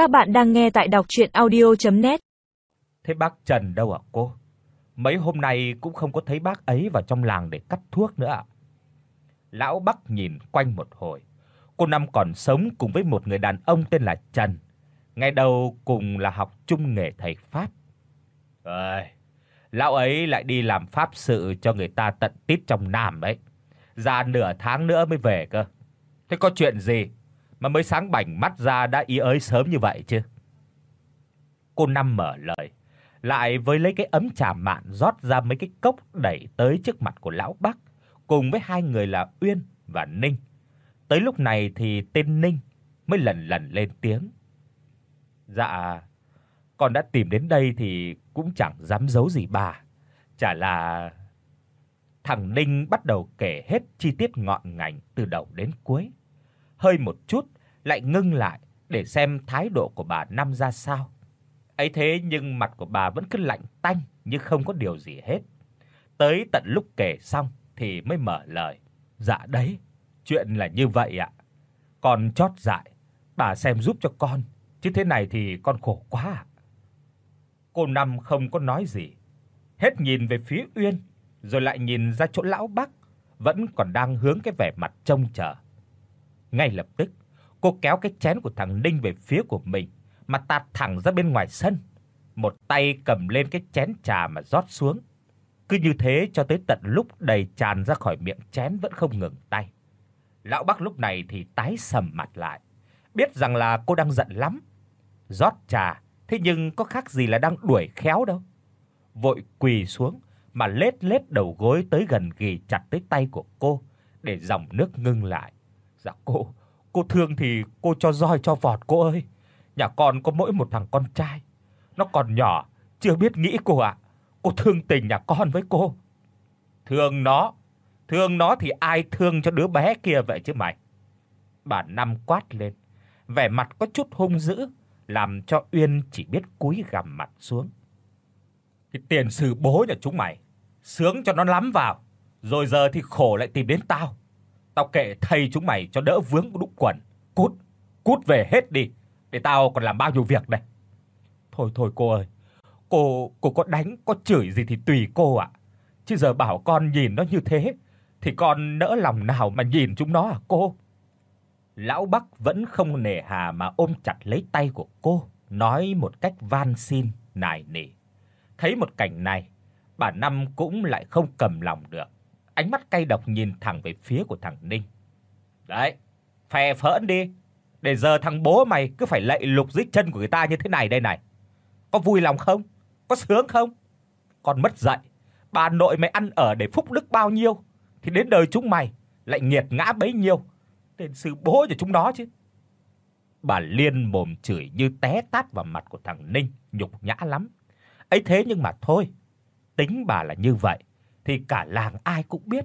Các bạn đang nghe tại đọc audio net Thế bác Trần đâu ạ cô? Mấy hôm nay cũng không có thấy bác ấy vào trong làng để cắt thuốc nữa ạ. Lão Bắc nhìn quanh một hồi. Cô năm còn sống cùng với một người đàn ông tên là Trần. Ngày đầu cùng là học chung nghề thầy pháp. Ơi, lão ấy lại đi làm pháp sự cho người ta tận tít trong Nam ấy. Ra nửa tháng nữa mới về cơ. Thế có chuyện gì mà mới sáng bảnh mắt ra đã ý ới sớm như vậy chứ? Cô năm mở lời, lại với lấy cái ấm trà mạn rót ra mấy cái cốc đẩy tới trước mặt của lão Bắc, cùng với hai người là Uyên và Ninh. Tới lúc này thì tên Ninh mới lần lần lên tiếng. Dạ, con đã tìm đến đây thì cũng chẳng dám giấu gì bà. Chả là thằng Ninh bắt đầu kể hết chi tiết ngọn ngành từ đầu đến cuối. Hơi một chút lại ngưng lại để xem thái độ của bà năm ra sao. Ấy thế nhưng mặt của bà vẫn cứ lạnh tanh như không có điều gì hết. Tới tận lúc kể xong thì mới mở lời. Dạ đấy, chuyện là như vậy ạ. Con chót dại, bà xem giúp cho con, chứ thế này thì con khổ quá ạ. Cô năm không có nói gì, hết nhìn về phía Uyên, rồi lại nhìn ra chỗ lão Bắc, vẫn còn đang hướng cái vẻ mặt trông chờ. Ngay lập tức, cô kéo cái chén của thằng Ninh về phía của mình mà tạt thẳng ra bên ngoài sân. Một tay cầm lên cái chén trà mà rót xuống. Cứ như thế cho tới tận lúc đầy tràn ra khỏi miệng chén vẫn không ngừng tay. Lão Bắc lúc này thì tái sầm mặt lại, biết rằng là cô đang giận lắm. Rót trà, thế nhưng có khác gì là đang đuổi khéo đâu. Vội quỳ xuống mà lết lết đầu gối tới gần ghì chặt tới tay của cô để dòng nước ngưng lại. Dạ cô, cô thương thì cô cho roi cho vọt cô ơi. Nhà con có mỗi một thằng con trai, nó còn nhỏ, chưa biết nghĩ cô ạ. Cô thương tình nhà con với cô. Thương nó, thương nó thì ai thương cho đứa bé kia vậy chứ mày. Bà năm quát lên, vẻ mặt có chút hung dữ, làm cho Uyên chỉ biết cúi gằm mặt xuống. Cái tiền sư bố nhà chúng mày, sướng cho nó lắm vào, rồi giờ thì khổ lại tìm đến tao. Tao kệ thầy chúng mày cho đỡ vướng đụng quần. Cút, cút về hết đi, để tao còn làm bao nhiêu việc đây. Thôi thôi cô ơi, cô cô có đánh có chửi gì thì tùy cô ạ. Chứ giờ bảo con nhìn nó như thế thì con nỡ lòng nào mà nhìn chúng nó à cô? Lão Bắc vẫn không nề hà mà ôm chặt lấy tay của cô, nói một cách van xin nài nỉ. Thấy một cảnh này, bà Năm cũng lại không cầm lòng được. Ánh mắt cay độc nhìn thẳng về phía của thằng Ninh. "Đấy, phè phỡn đi, để giờ thằng bố mày cứ phải lạy lục dưới chân của người ta như thế này đây này. Có vui lòng không? Có sướng không? Còn mất dạy, bà nội mày ăn ở để phúc đức bao nhiêu thì đến đời chúng mày lại nghiệt ngã bấy nhiêu. Tên sư bố cho chúng nó chứ." Bà Liên mồm chửi như té tát vào mặt của thằng Ninh, nhục nhã lắm. Ấy thế nhưng mà thôi, tính bà là như vậy thì cả làng ai cũng biết.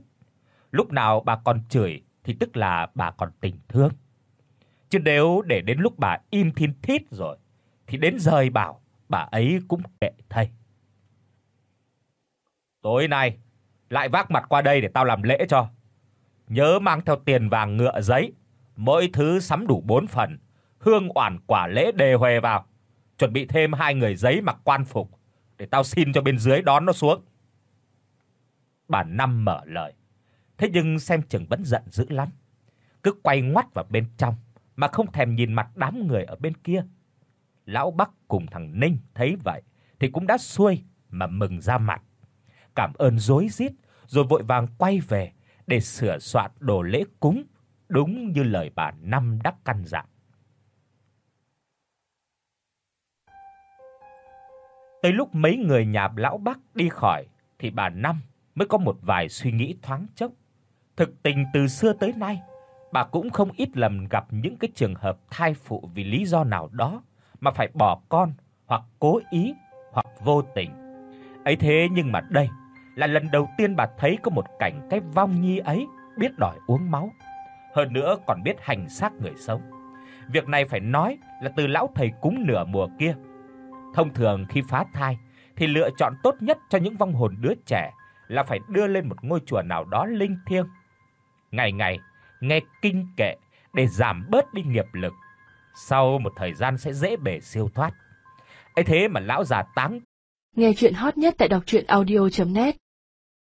Lúc nào bà còn chửi thì tức là bà còn tình thương. Chứ nếu để đến lúc bà im thiên thít rồi thì đến rời bảo bà ấy cũng kệ thầy. Tối nay lại vác mặt qua đây để tao làm lễ cho. Nhớ mang theo tiền vàng ngựa giấy, mỗi thứ sắm đủ 4 phần, hương oản quả lễ đề huề vào. Chuẩn bị thêm hai người giấy mặc quan phục để tao xin cho bên dưới đón nó xuống. Bà năm mở lời. Thế nhưng xem chừng vẫn giận dữ lắm. Cứ quay ngoắt vào bên trong, mà không thèm nhìn mặt đám người ở bên kia. Lão Bắc cùng thằng Ninh thấy vậy, thì cũng đã xuôi mà mừng ra mặt. Cảm ơn rối rít, rồi vội vàng quay về để sửa soạn đồ lễ cúng, đúng như lời bà năm đắc căn dặn. Tới lúc mấy người nhà lão Bắc đi khỏi, thì bà năm mới có một vài suy nghĩ thoáng chốc. Thực tình từ xưa tới nay, bà cũng không ít lần gặp những cái trường hợp thai phụ vì lý do nào đó mà phải bỏ con hoặc cố ý hoặc vô tình. Ấy thế nhưng mà đây là lần đầu tiên bà thấy có một cảnh cái vong nhi ấy biết đòi uống máu, hơn nữa còn biết hành xác người sống. Việc này phải nói là từ lão thầy cúng nửa mùa kia. Thông thường khi phá thai thì lựa chọn tốt nhất cho những vong hồn đứa trẻ là phải đưa lên một ngôi chùa nào đó linh thiêng. Ngày ngày, nghe kinh kệ để giảm bớt đi nghiệp lực. sau một thời gian sẽ dễ bề siêu thoát. Ấy thế mà lão già táng Nghe chuyện hot nhất tại đọc audio net